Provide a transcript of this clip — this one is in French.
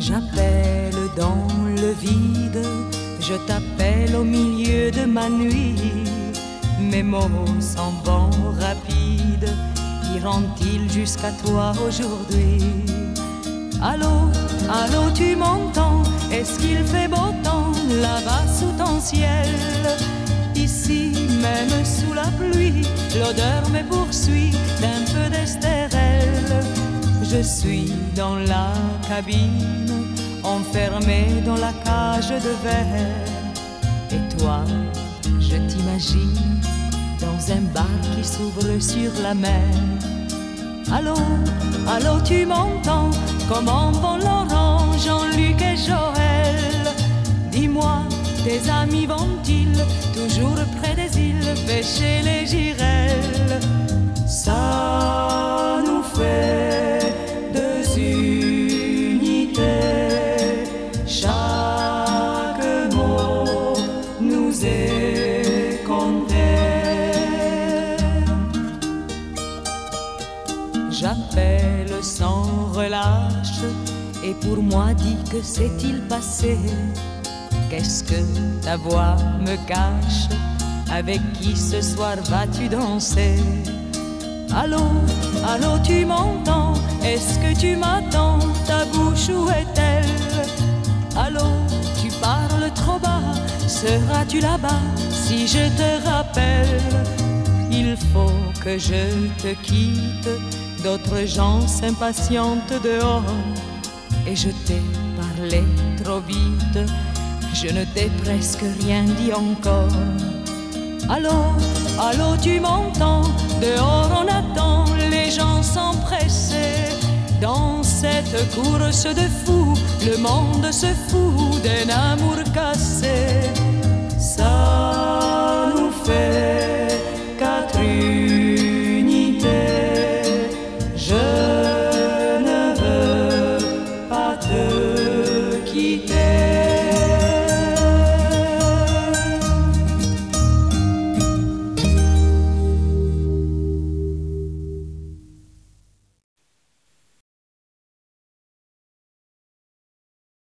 J'appelle dans le vide, je t'appelle au milieu de ma nuit. Mes mots s'en vont rapides, iront-ils jusqu'à toi aujourd'hui? Allô, allô, tu m'entends? Est-ce qu'il fait beau temps là-bas sous ton ciel? Ici, même sous la pluie, l'odeur me poursuit. Je suis dans la cabine, enfermé dans la cage de verre. Et toi, je t'imagine dans un bar qui s'ouvre sur la mer. Allô, allô, tu m'entends? Comment vont Laurent, Jean-Luc et Joël? Dis-moi, tes amis vont-ils toujours près des îles J'appelle sans relâche. Et pour moi dis que s'est-il passé? Qu'est-ce que ta voix me cache? Avec qui ce soir vas-tu danser? Allô, allô, tu m'entends? Est-ce que tu m'attends? Ta bouche où est-elle? Allô, tu parles trop bas. Seras-tu là-bas si je te rappelle? Il faut que je te quitte D'autres gens s'impatientent dehors Et je t'ai parlé trop vite je ne t'ai presque rien dit encore. Allô, allô, tu m'entends? Dehors on attend, les gens pressés. Dans cette course de fous, le monde se fout d'un amour cassé. day.